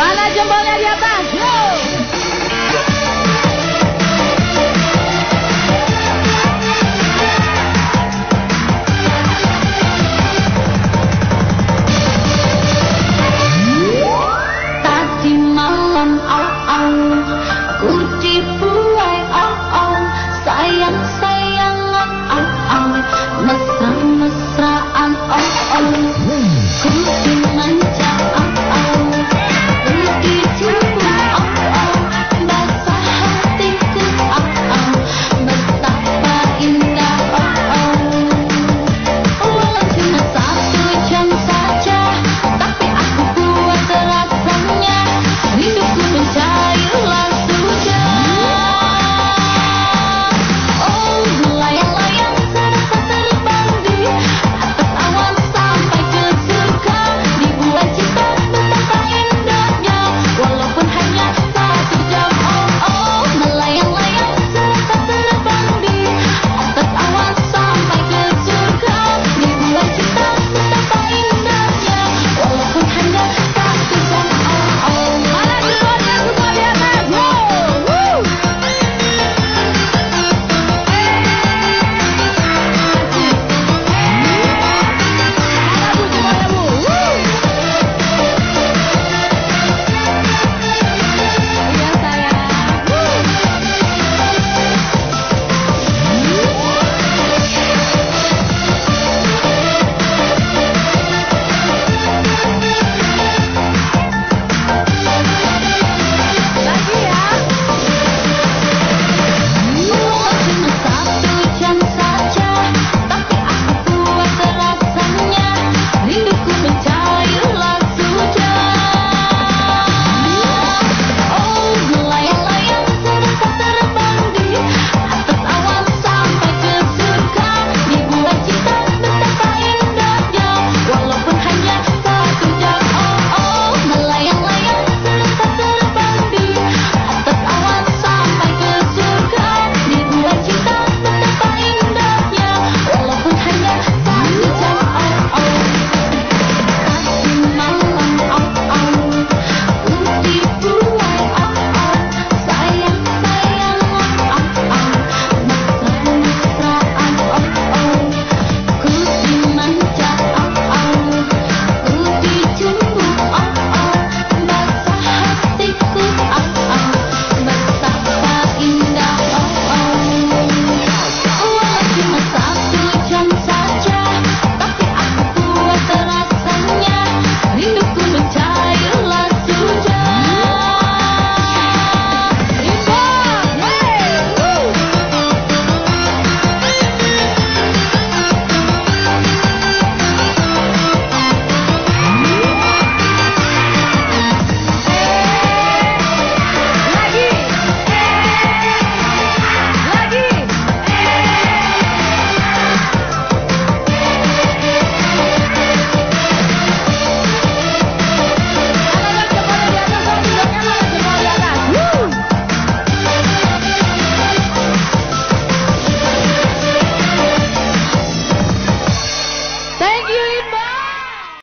Bala de Mulher.